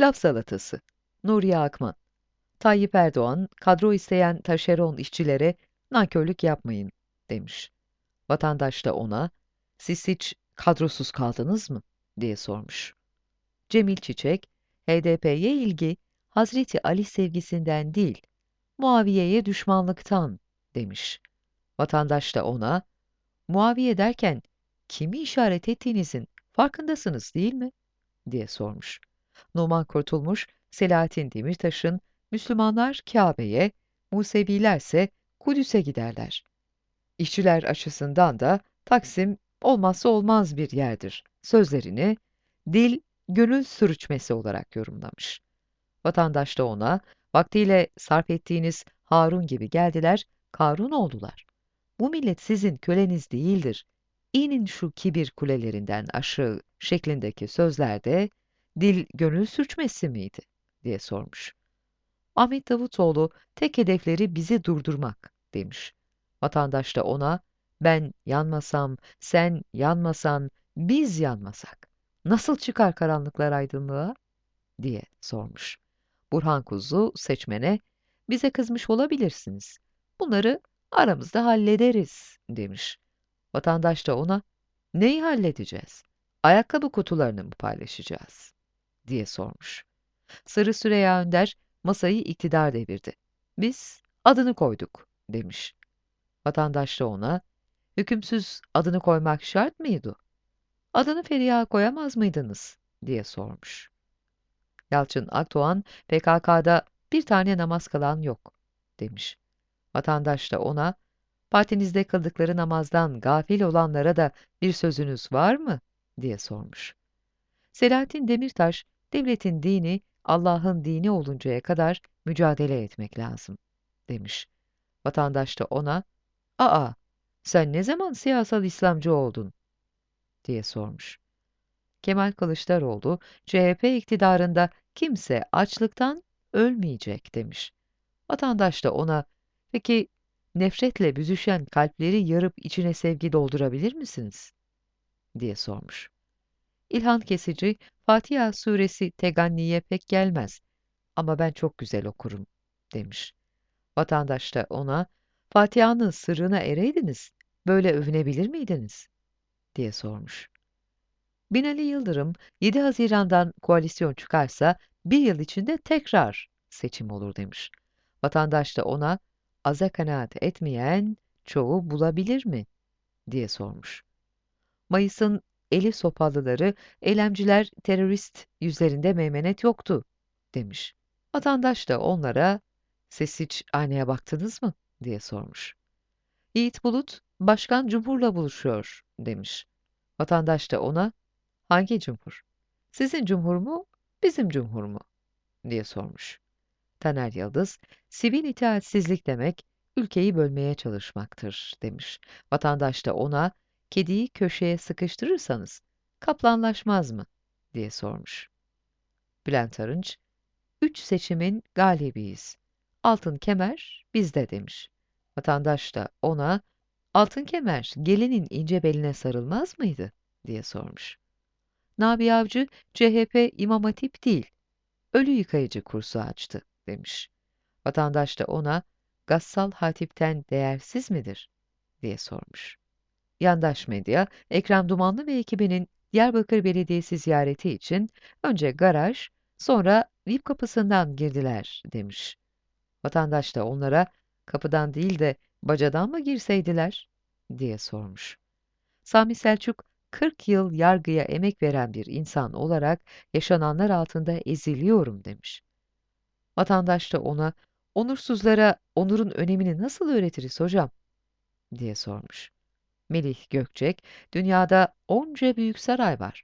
Laf salatası. Nuriye Akman. Tayyip Erdoğan, kadro isteyen taşeron işçilere nankörlük yapmayın demiş. Vatandaş da ona, siz hiç kadrosuz kaldınız mı diye sormuş. Cemil Çiçek, HDP'ye ilgi Hazreti Ali sevgisinden değil, Muaviye'ye düşmanlıktan demiş. Vatandaş da ona, Muaviye derken kimi işaret ettiğinizin farkındasınız değil mi? diye sormuş. Numan Kurtulmuş, Selahattin Demirtaş'ın Müslümanlar Kabe'ye, Musevilerse Kudüs'e giderler. İşçiler açısından da Taksim olmazsa olmaz bir yerdir. Sözlerini dil gönül sürçmesi olarak yorumlamış. Vatandaş da ona vaktiyle sarf ettiğiniz Harun gibi geldiler, Karun oldular. Bu millet sizin köleniz değildir. İnin şu kibir kulelerinden aşağı şeklindeki sözlerde dil gönül sürçmesi miydi diye sormuş. Ahmet Davutoğlu tek hedefleri bizi durdurmak demiş. Vatandaş da ona ben yanmasam, sen yanmasan, biz yanmasak nasıl çıkar karanlıklar aydınlığa diye sormuş. Burhan Kuzu seçmene bize kızmış olabilirsiniz. Bunları aramızda hallederiz demiş. Vatandaş da ona neyi halledeceğiz? Ayakkabı kutularını mı paylaşacağız? Diye sormuş. Sarı Süreyya Önder masayı iktidar devirdi. Biz adını koyduk demiş. Vatandaş da ona hükümsüz adını koymak şart mıydı? Adını Feriha koyamaz mıydınız? diye sormuş. Yalçın Akdoğan PKK'da bir tane namaz kılan yok demiş. Vatandaş da ona partinizde kıldıkları namazdan gafil olanlara da bir sözünüz var mı? diye sormuş. Selahattin Demirtaş, devletin dini Allah'ın dini oluncaya kadar mücadele etmek lazım, demiş. Vatandaş da ona, ''Aa, sen ne zaman siyasal İslamcı oldun?'' diye sormuş. Kemal Kılıçdaroğlu, CHP iktidarında kimse açlıktan ölmeyecek demiş. Vatandaş da ona, peki nefretle büzüşen kalpleri yarıp içine sevgi doldurabilir misiniz? diye sormuş. İlhan Kesici, Fatiha suresi teganniye pek gelmez ama ben çok güzel okurum demiş. Vatandaş da ona, Fatiha'nın sırrına ereydiniz, böyle övünebilir miydiniz? diye sormuş. Binali Yıldırım, 7 Haziran'dan koalisyon çıkarsa bir yıl içinde tekrar seçim olur demiş. Vatandaş da ona, aza kanaat etmeyen çoğu bulabilir mi? diye sormuş. Mayıs'ın eli sopalıları, eylemciler terörist yüzlerinde meymenet yoktu demiş. Vatandaş da onlara, siz hiç aynaya baktınız mı diye sormuş. Yiğit Bulut, başkan cumhurla buluşuyor demiş. Vatandaş da ona, hangi cumhur? Sizin cumhur mu, bizim cumhur mu? diye sormuş. Taner Yıldız, sivil itaatsizlik demek, ülkeyi bölmeye çalışmaktır demiş. Vatandaş da ona, kediyi köşeye sıkıştırırsanız kaplanlaşmaz mı diye sormuş. Bülent Arınç, üç seçimin galibiyiz. Altın kemer bizde demiş. Vatandaş da ona, altın kemer gelinin ince beline sarılmaz mıydı diye sormuş. Nabi Avcı, CHP İmam Hatip değil, ölü yıkayıcı kursu açtı demiş. Vatandaş da ona, Gassal Hatip'ten değersiz midir diye sormuş. Yandaş Medya, Ekrem Dumanlı ve ekibinin Diyarbakır Belediyesi ziyareti için önce garaj, sonra VIP kapısından girdiler demiş. Vatandaş da onlara kapıdan değil de bacadan mı girseydiler diye sormuş. Sami Selçuk 40 yıl yargıya emek veren bir insan olarak yaşananlar altında eziliyorum demiş. Vatandaş da ona onursuzlara onurun önemini nasıl öğretiriz hocam diye sormuş. Melih Gökçek, dünyada onca büyük saray var.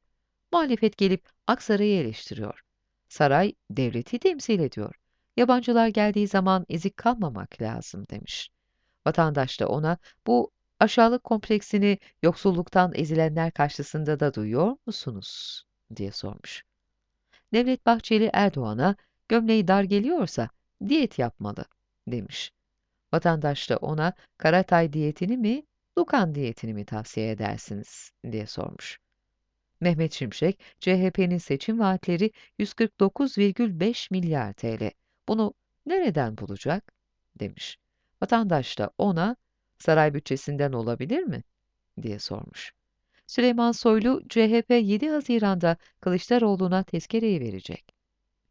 Muhalefet gelip Aksaray'ı eleştiriyor. Saray, devleti temsil ediyor. Yabancılar geldiği zaman ezik kalmamak lazım demiş. Vatandaş da ona bu aşağılık kompleksini yoksulluktan ezilenler karşısında da duyuyor musunuz? diye sormuş. Devlet Bahçeli Erdoğan'a gömleği dar geliyorsa diyet yapmalı demiş. Vatandaş da ona Karatay diyetini mi Lukan diyetini mi tavsiye edersiniz diye sormuş. Mehmet Şimşek, CHP'nin seçim vaatleri 149,5 milyar TL. Bunu nereden bulacak? demiş. Vatandaş da ona, saray bütçesinden olabilir mi? diye sormuş. Süleyman Soylu, CHP 7 Haziran'da Kılıçdaroğlu'na tezkereyi verecek.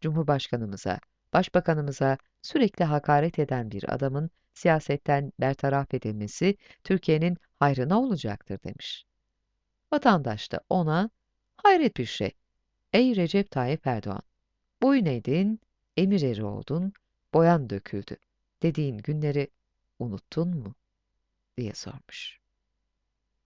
Cumhurbaşkanımıza, başbakanımıza sürekli hakaret eden bir adamın siyasetten bertaraf edilmesi Türkiye'nin hayrına olacaktır demiş. Vatandaş da ona, hayret bir şey, ey Recep Tayyip Erdoğan, boyun eğdin, emir eri oldun, boyan döküldü dediğin günleri unuttun mu? diye sormuş.